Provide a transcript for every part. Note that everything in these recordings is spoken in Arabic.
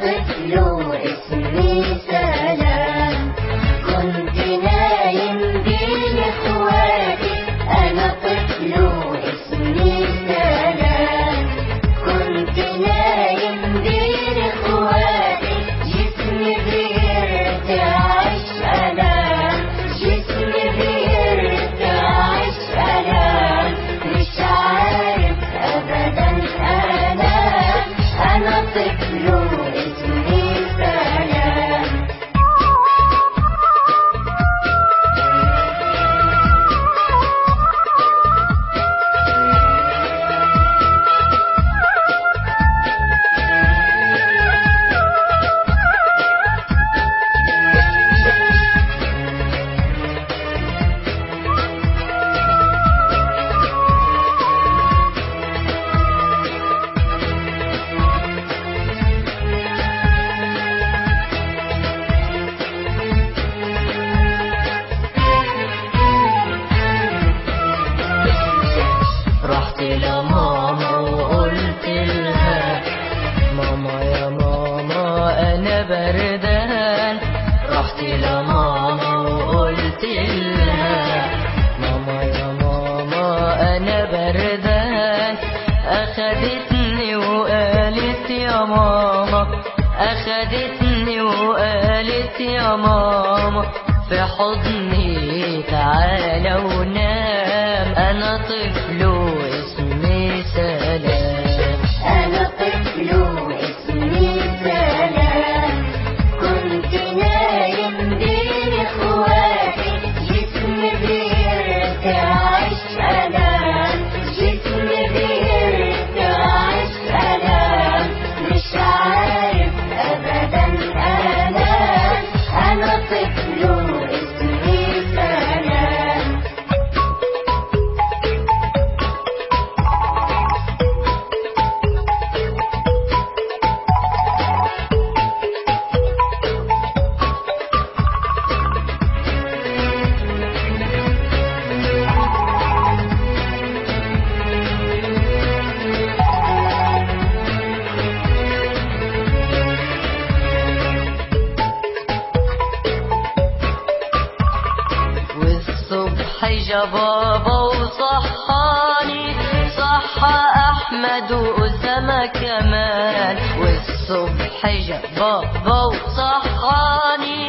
طفل اسمي يا ماما أنا بردان. رحت لماما وقلت لها ماما يا ماما أنا بردان. أخدتني وقالت يا ماما أخدتني وقالت يا ماما في حضني تعالى ونام. أنا طفل جا بابا وصحاني صحى أحمد واسامه كمان. والصبح جا بابا وصحاني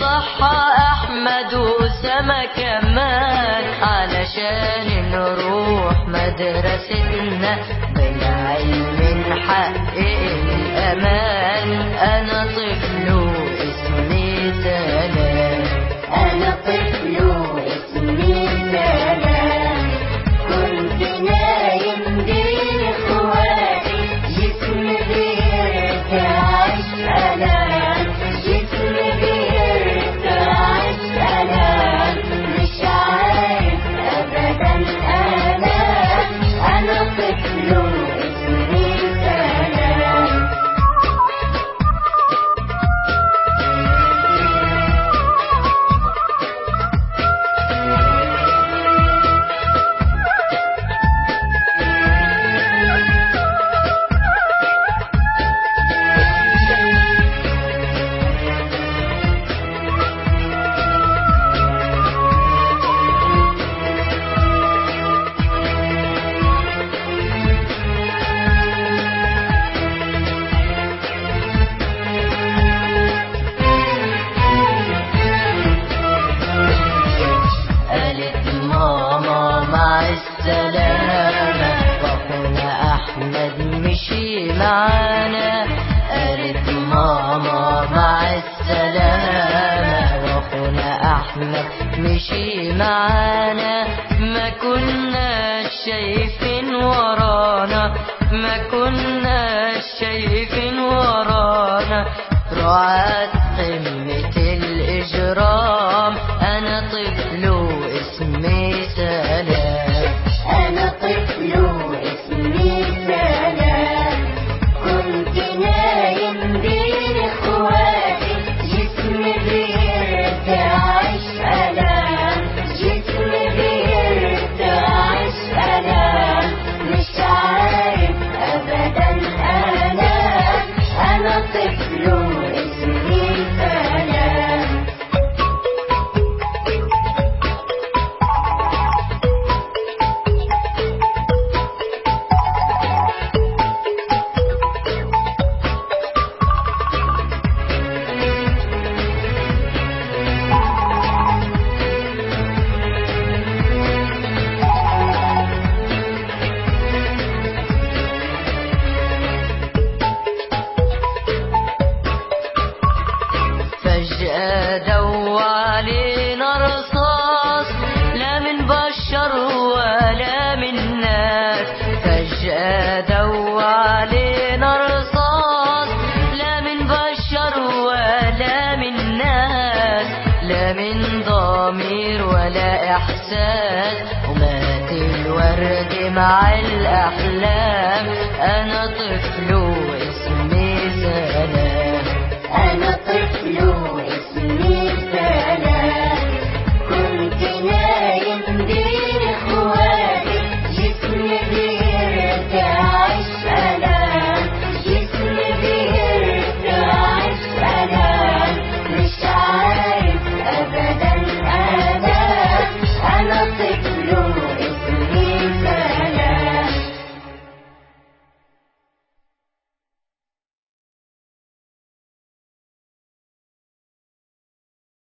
صحى أحمد واسامه كمان. علشان نروح مدرستنا بالعلم نحقق الأمان. أنا معانا قالت ماما مع السلامة. وأخونا أحمد مشي معانا. ما كناش شايفين ورانا. ما كناش شايفين ورانا. رعاة قمة دوى علينا رصاص لا من بشر ولا من ناس. فجأة دوى علينا رصاص لا من بشر ولا من ناس. لا من ضمير ولا إحساس. ومات الورد مع الأحلام. أنا طفل